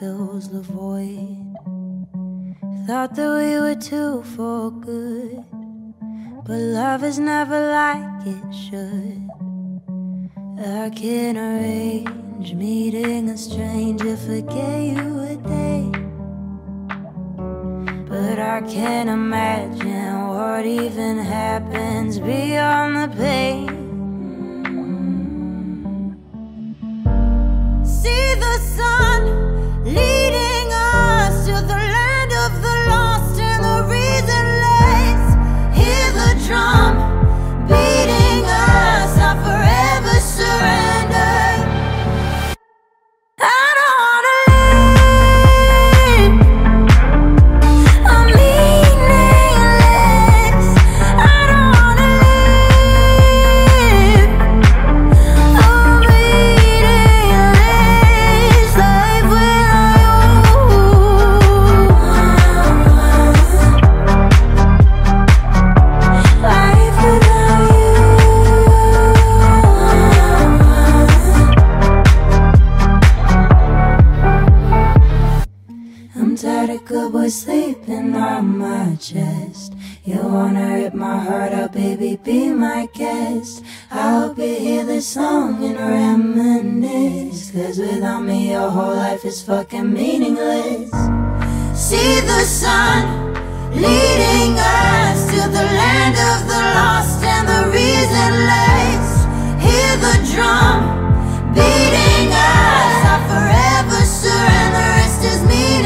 fills the void. Thought that we were two for good, but love is never like it should. I can arrange meeting a stranger, forget you a day. But I can't imagine what even happens beyond the pain. Leave You wanna rip my heart out, baby, be my guest. I'll be hear this song and reminisce. Cause without me, your whole life is fucking meaningless. See the sun leading us to the land of the lost and the reason lights. Hear the drum beating us. I forever surrender, rest is meaningless.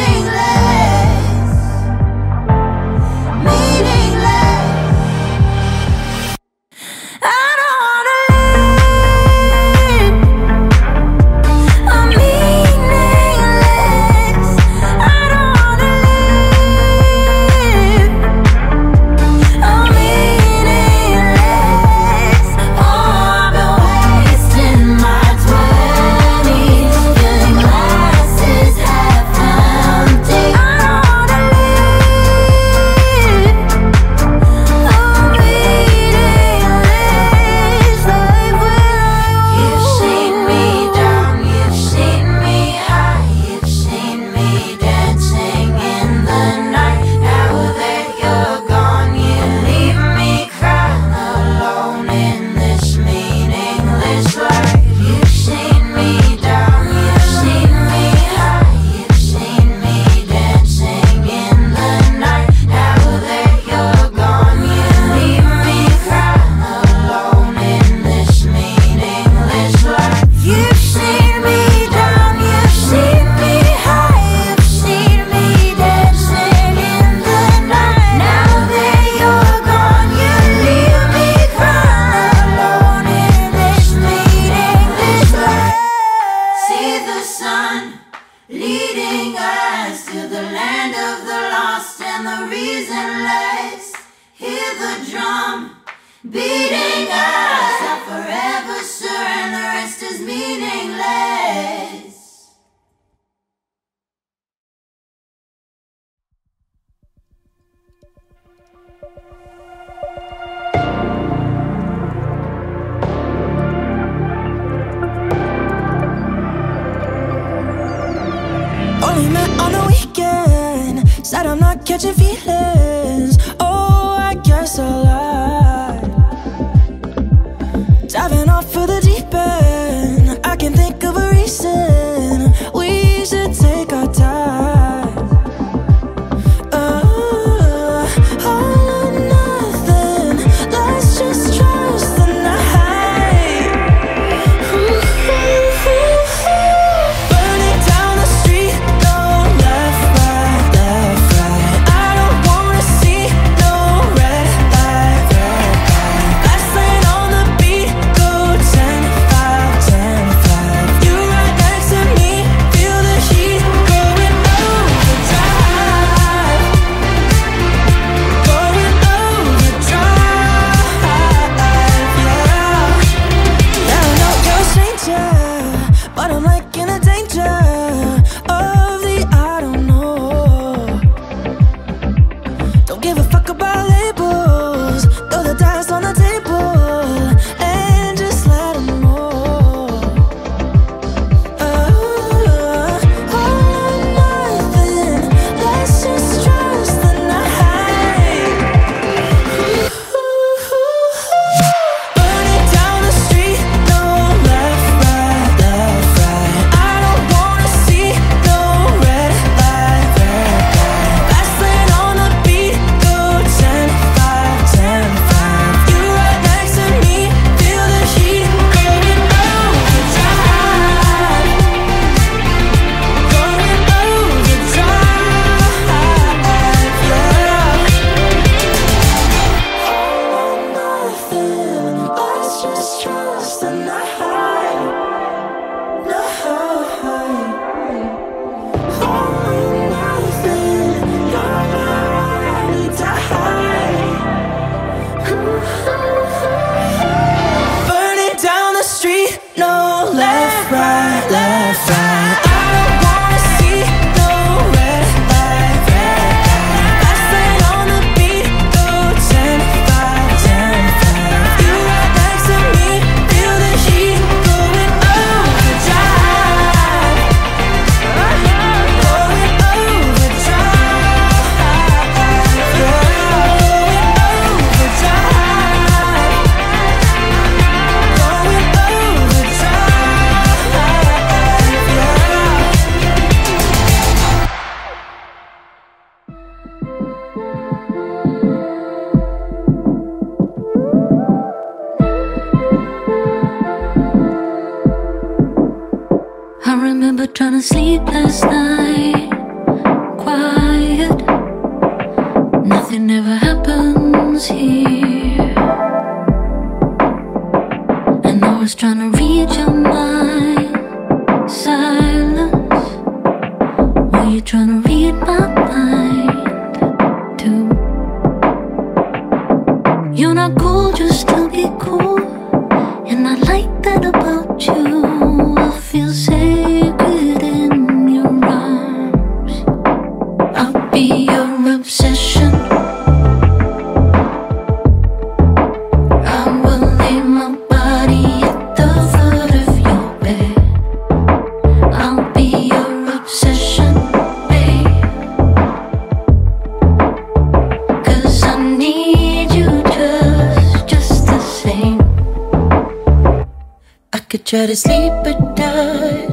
try to sleep but die,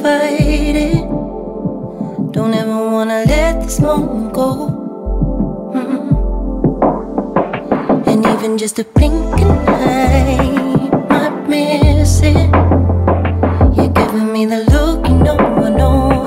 fight it. Don't ever wanna let this moment go. Mm-mm. And even just a blinking eye might miss it. You're giving me the look you know I know.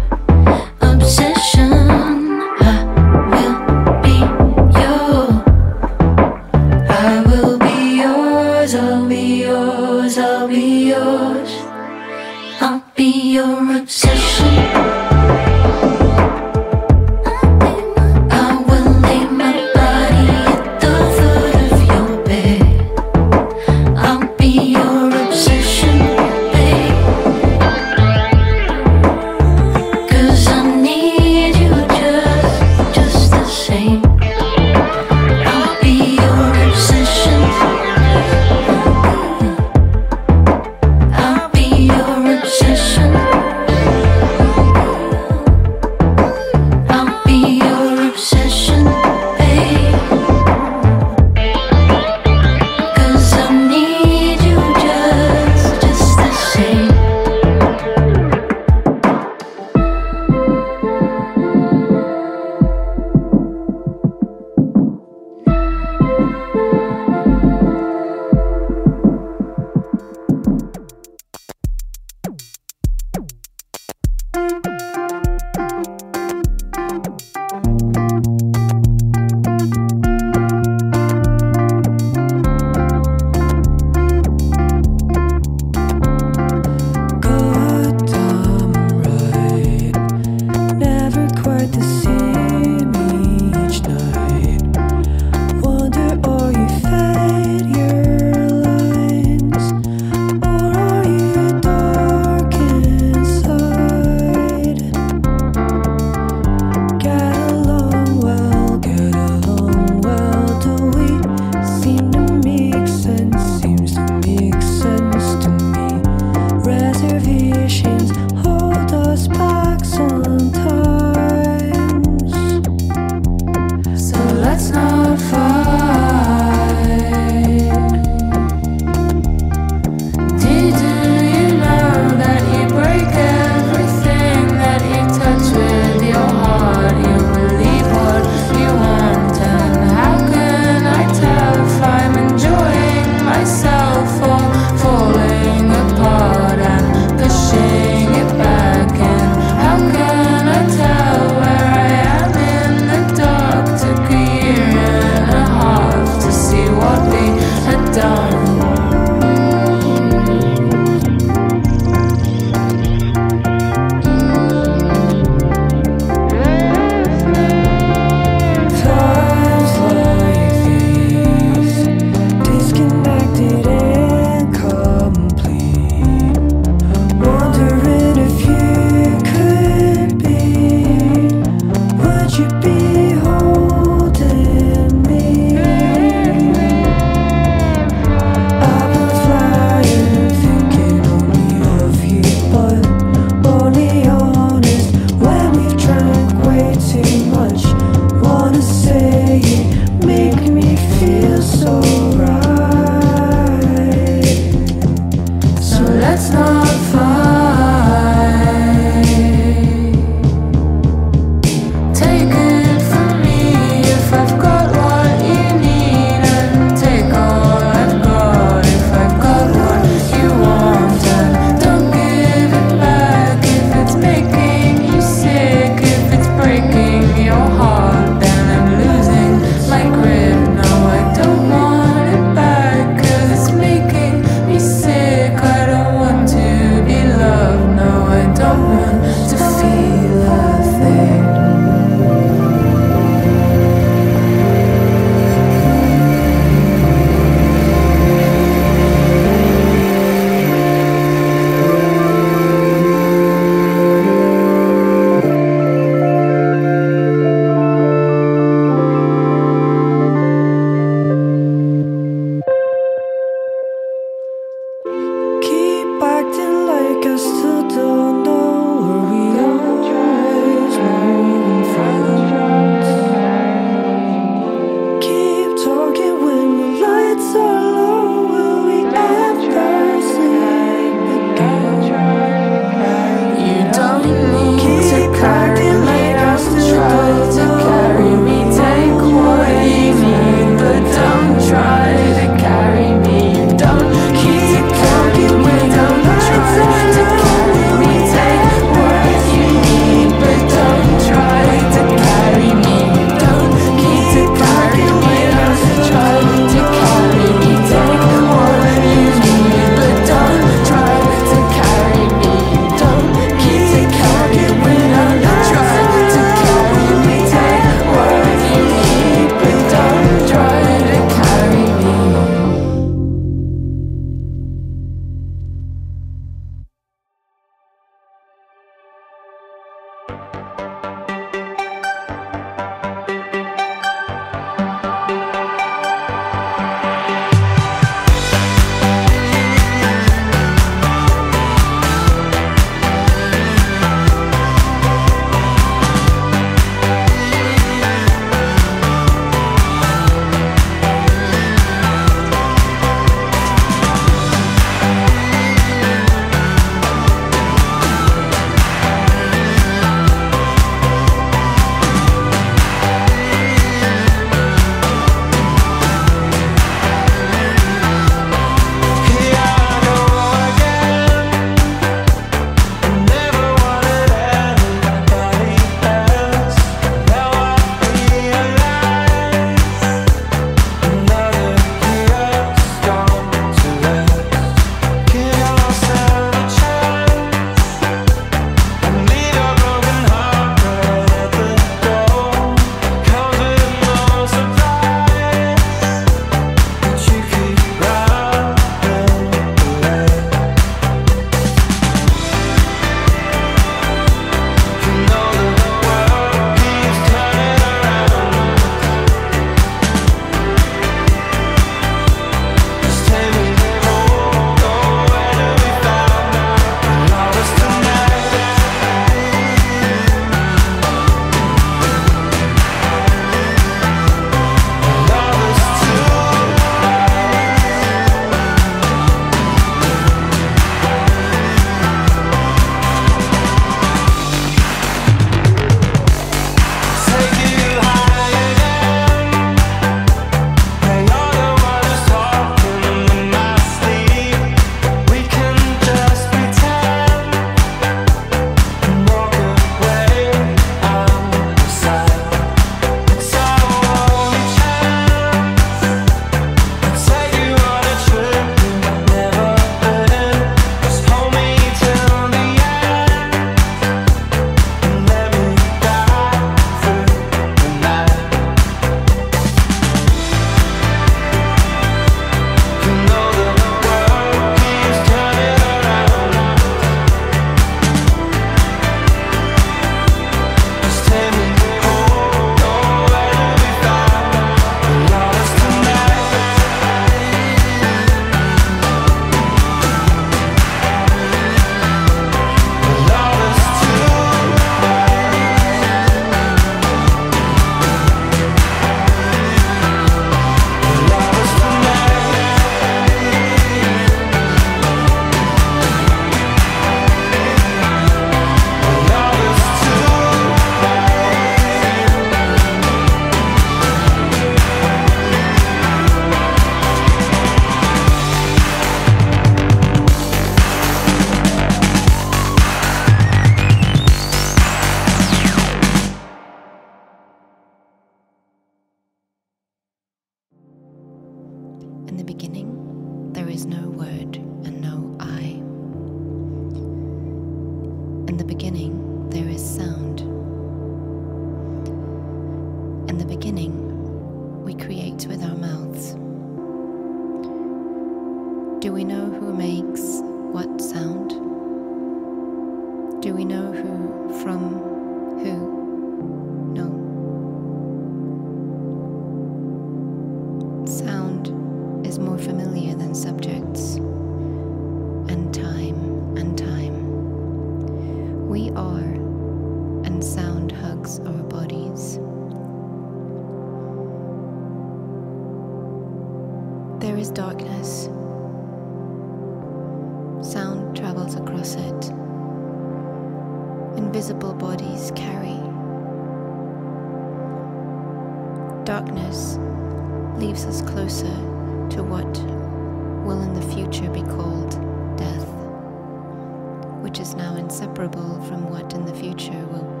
Inseparable from what in the future will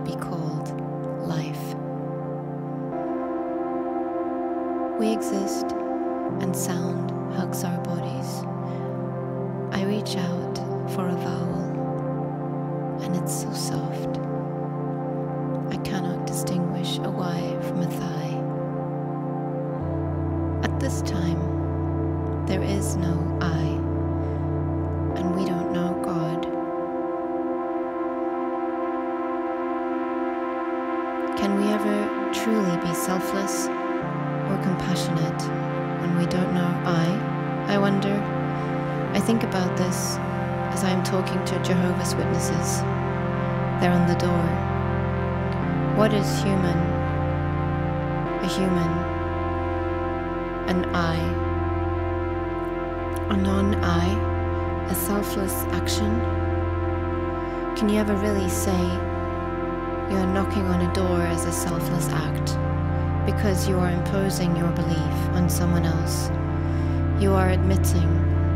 Can you ever really say you are knocking on a door as a selfless act because you are imposing your belief on someone else? You are admitting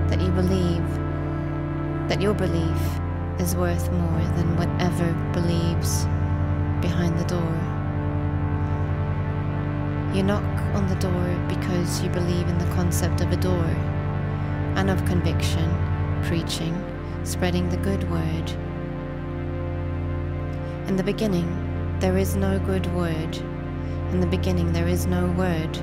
that you believe that your belief is worth more than whatever believes behind the door. You knock on the door because you believe in the concept of a door and of conviction, preaching, spreading the good word. In the beginning, there is no good word. In the beginning, there is no word.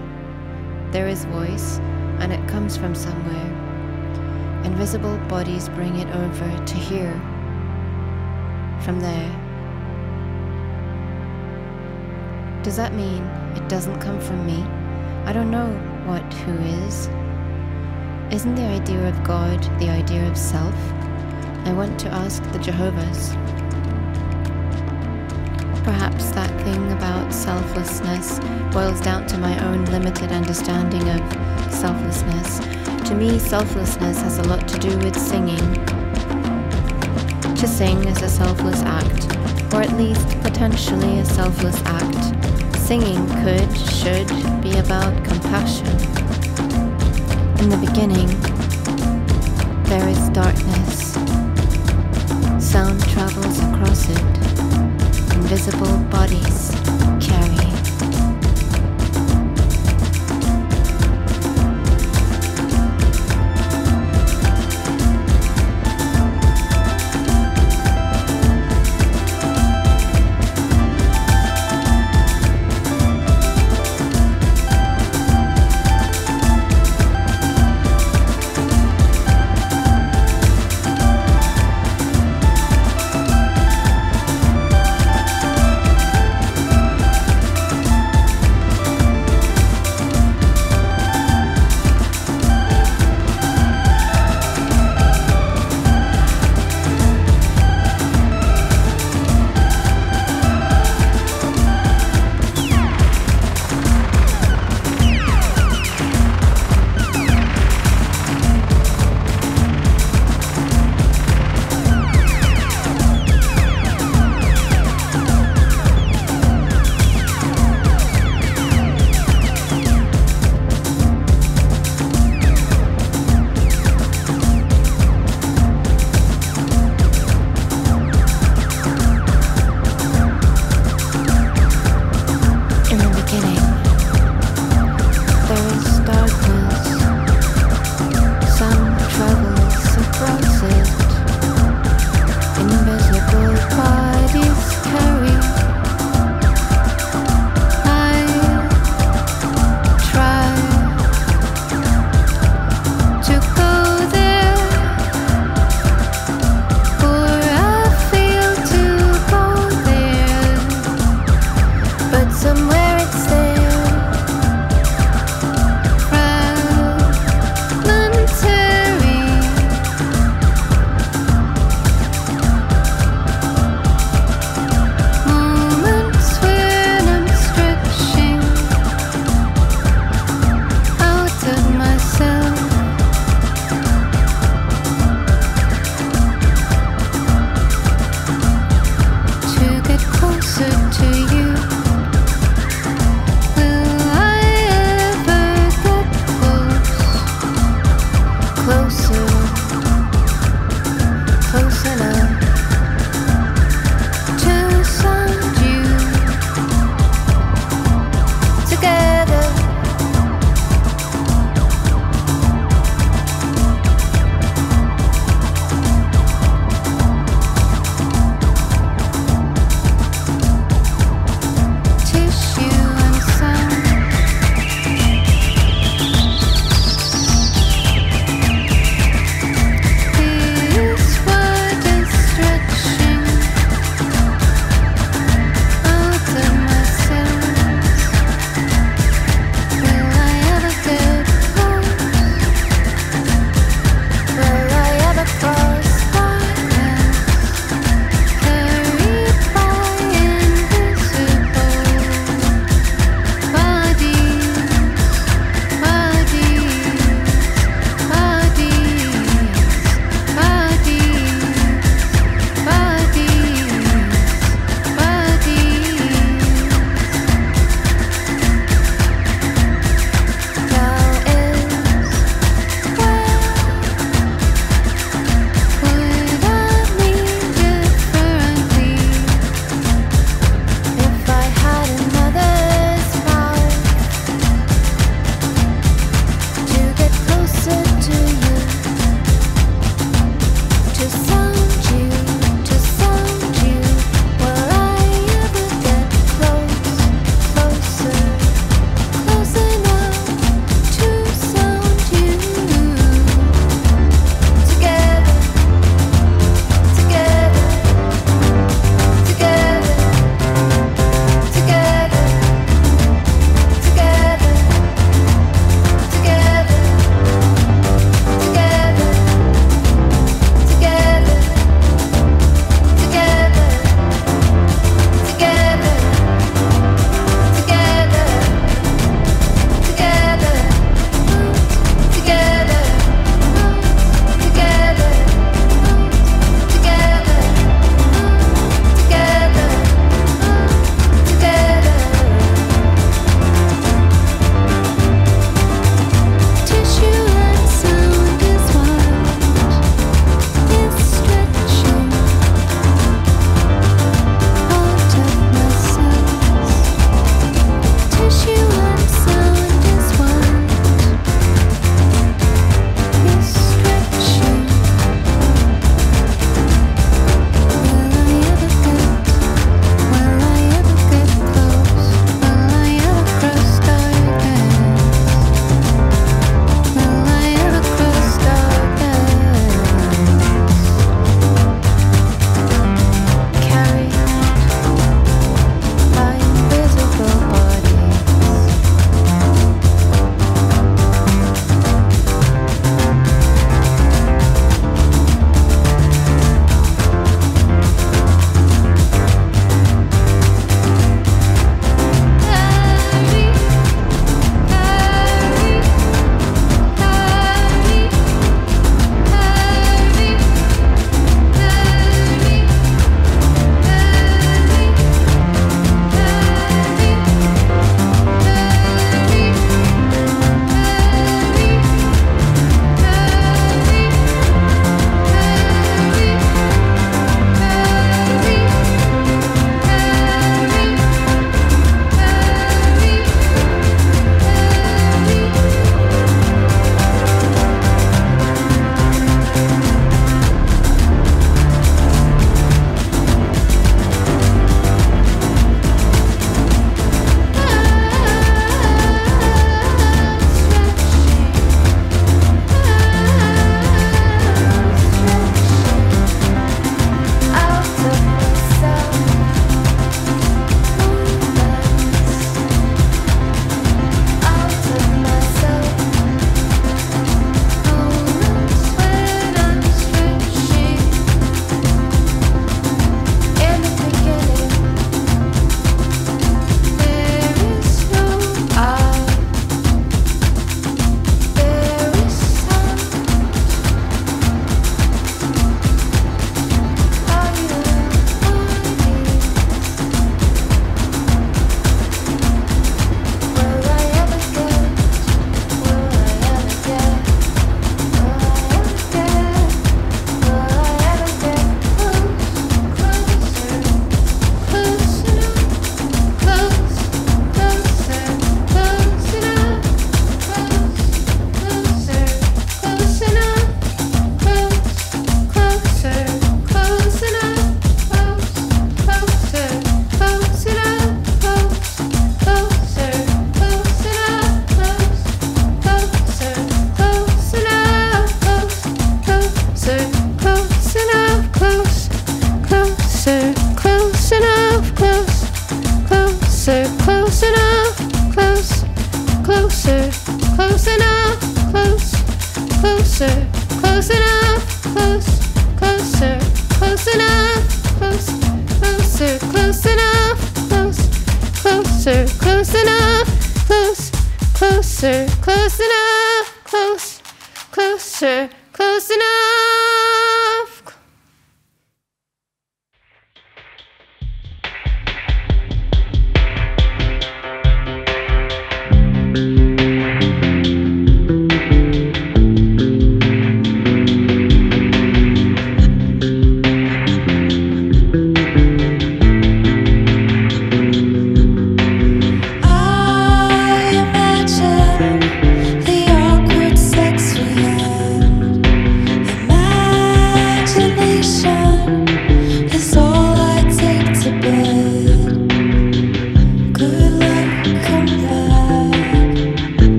There is voice, and it comes from somewhere. Invisible bodies bring it over to here. From there. Does that mean it doesn't come from me? I don't know what who is. Isn't the idea of God the idea of self? I want to ask the Jehovah's. Perhaps that thing about selflessness boils down to my own limited understanding of selflessness. To me, selflessness has a lot to do with singing. To sing is a selfless act, or at least potentially a selfless act. Singing could, should be about compassion. In the beginning, there is darkness. Sound travels. Invisible bodies carry.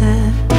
said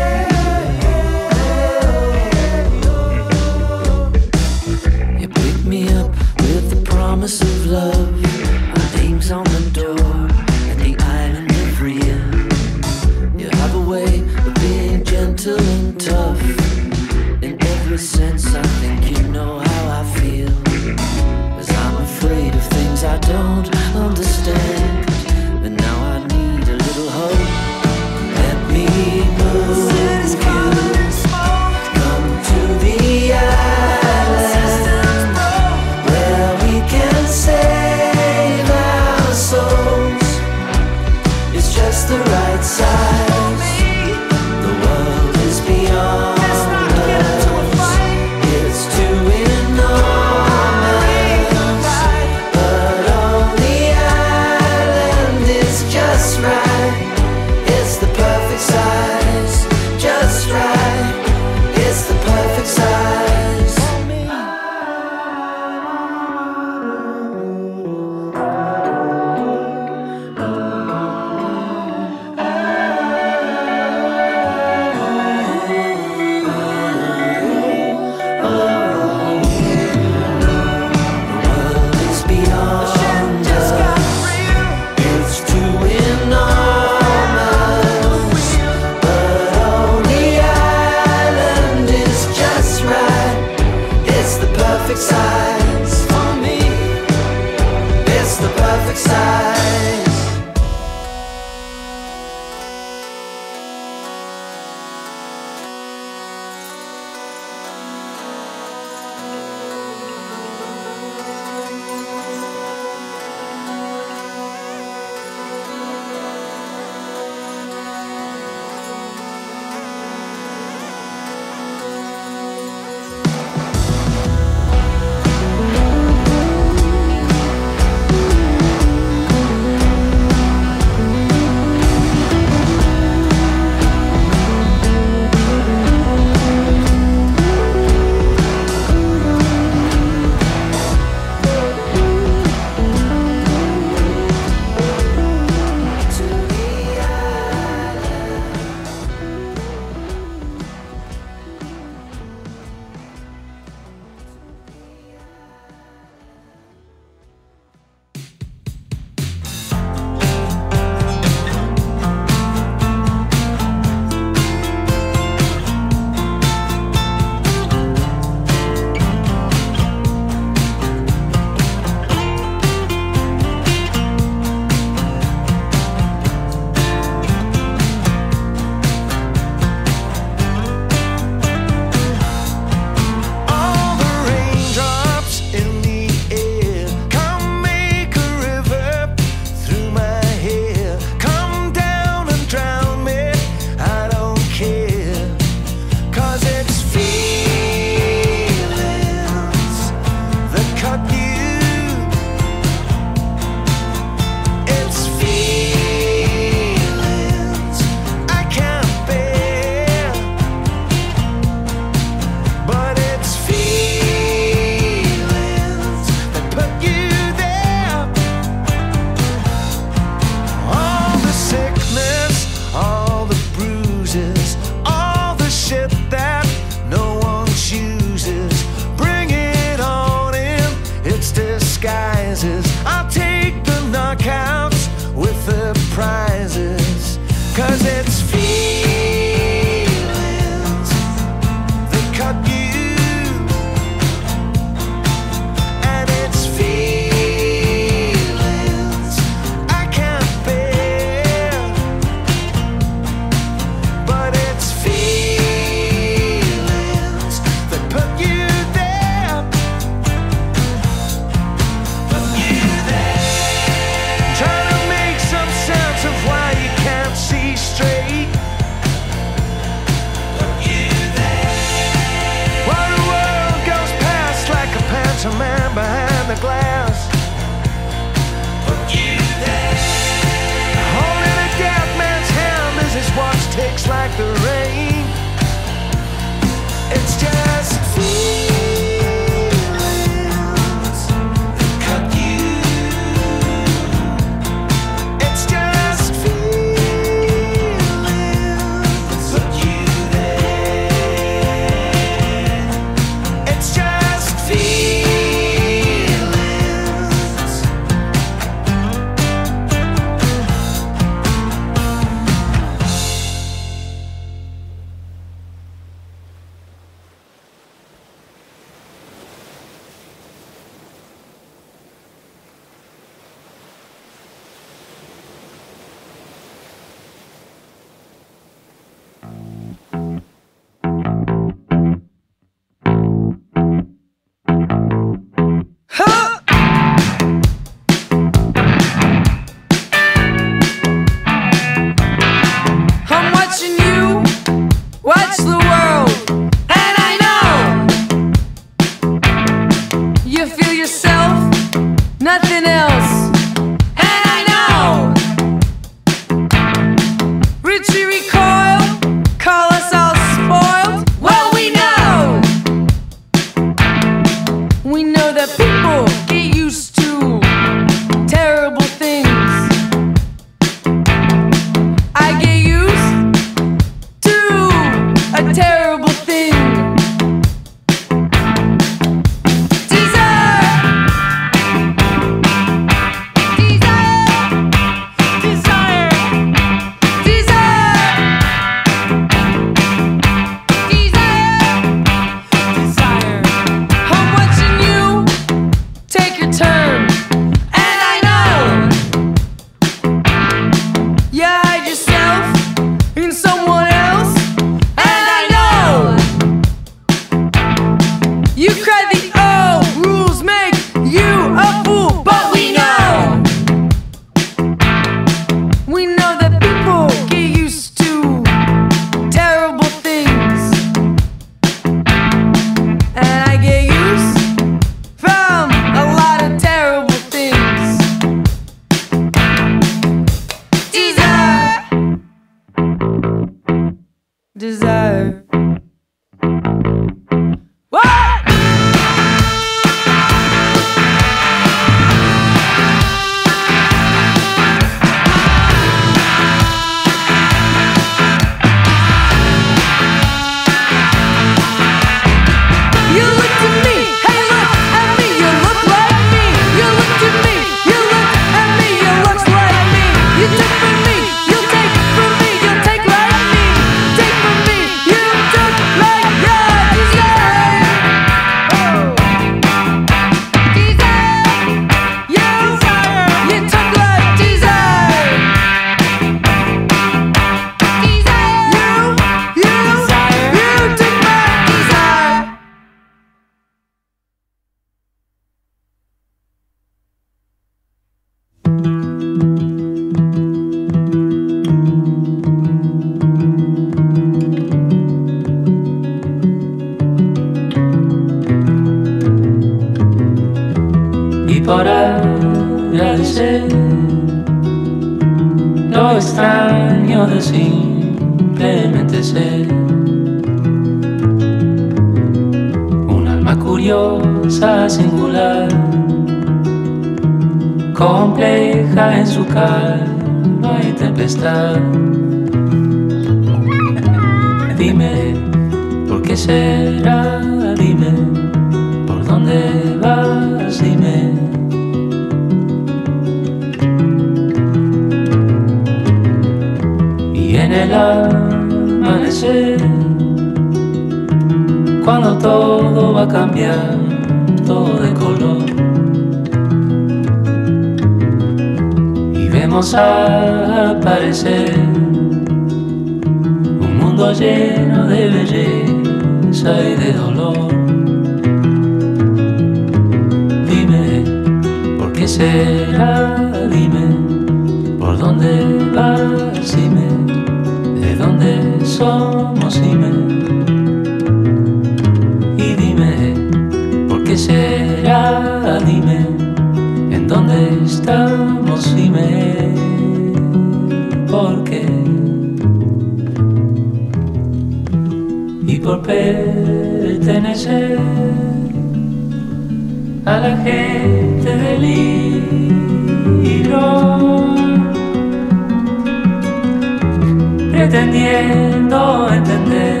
pretendiendo entender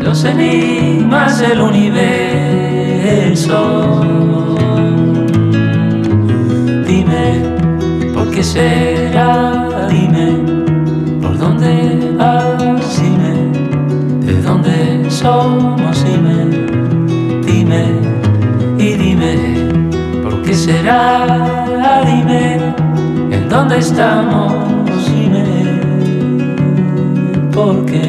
los enigmas del universo. Dime, ¿por qué será? Dime, ¿por dónde vas? Dime, ¿de dónde somos? Dime, dime y dime, ¿por qué será? Dime, ¿en dónde estamos? porque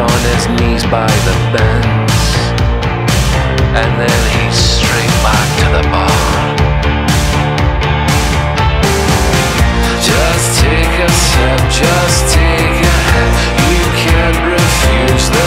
on his knees by the fence. And then he's straight back to the bar. Just take a sip, just take a hit. You can't refuse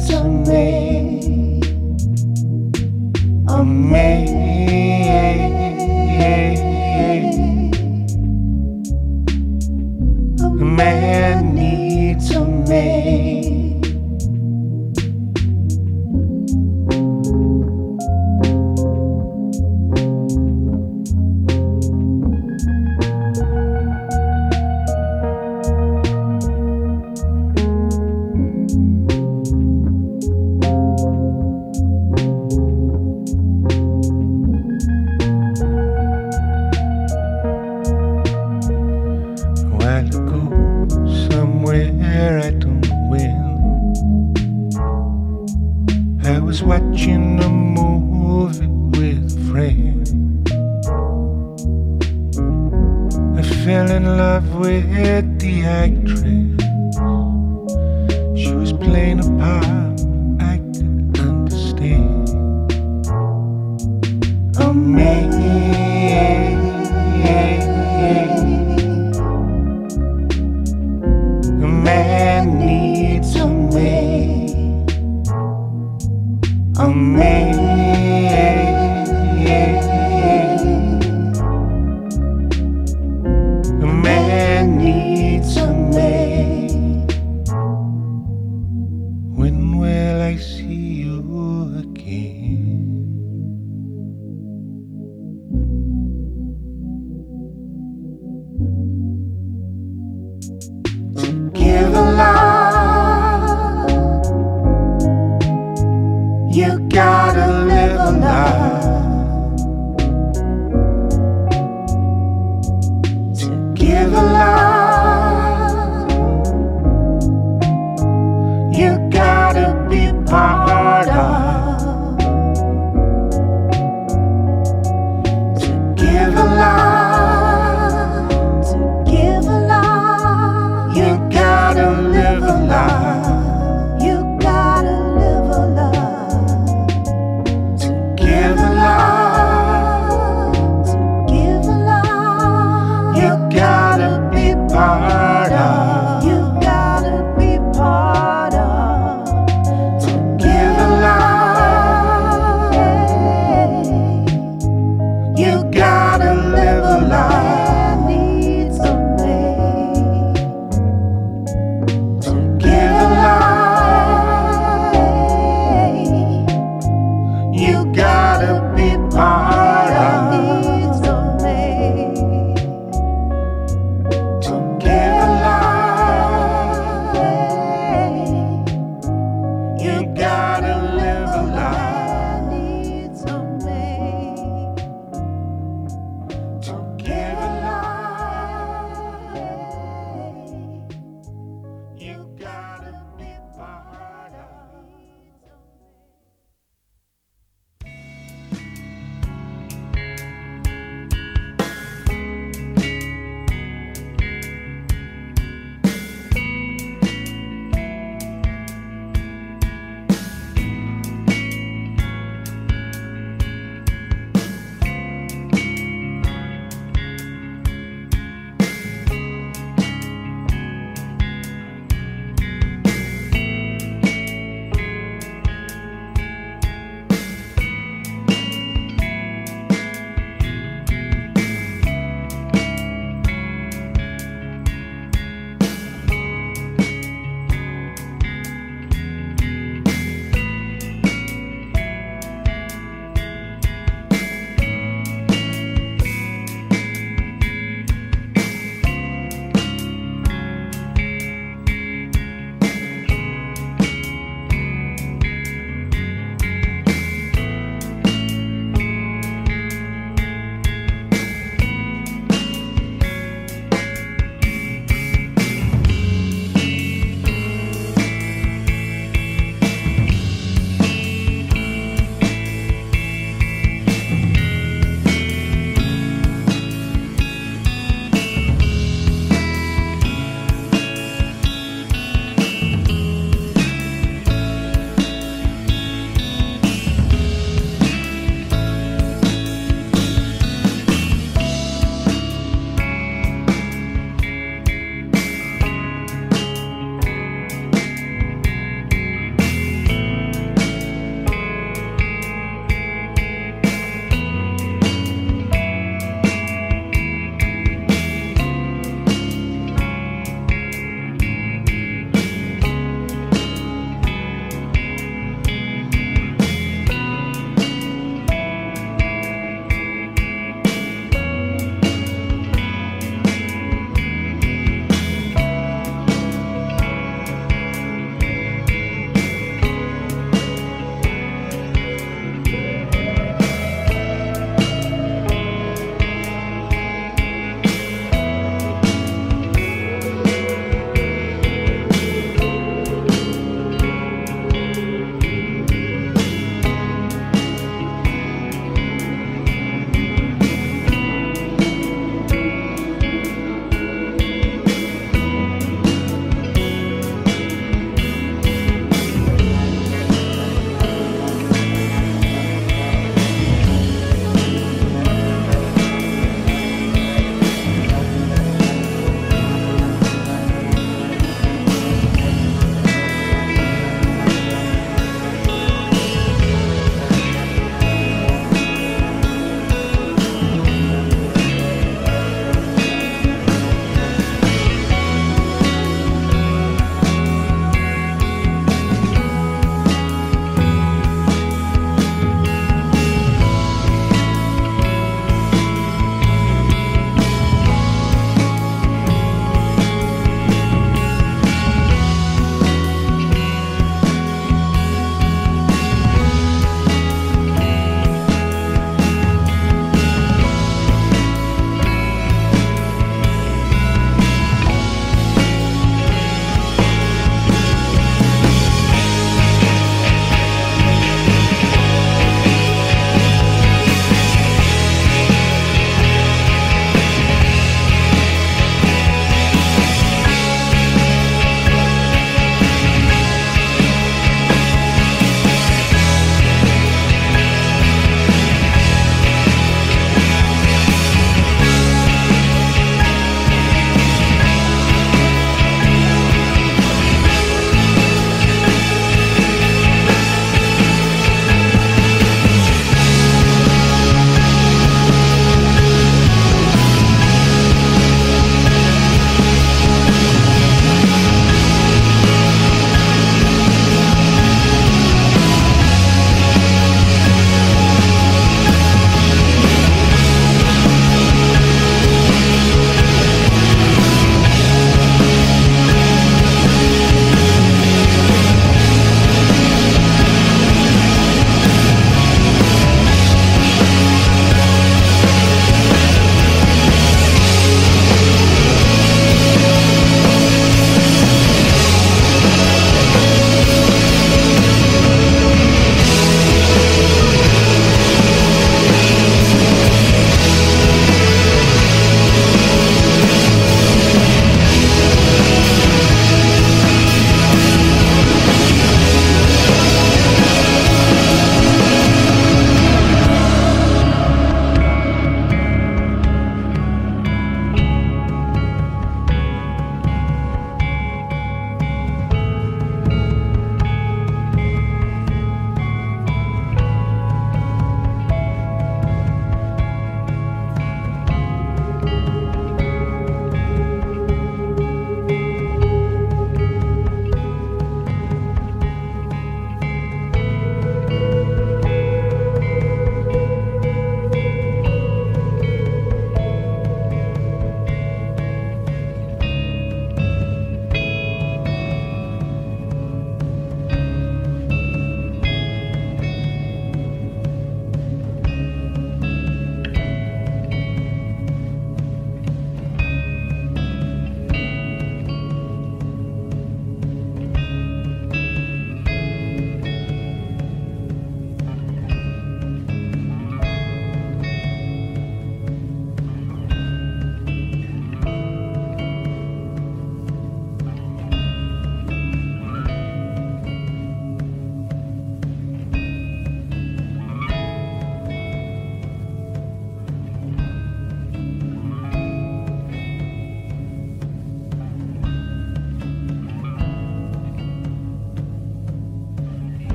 needs a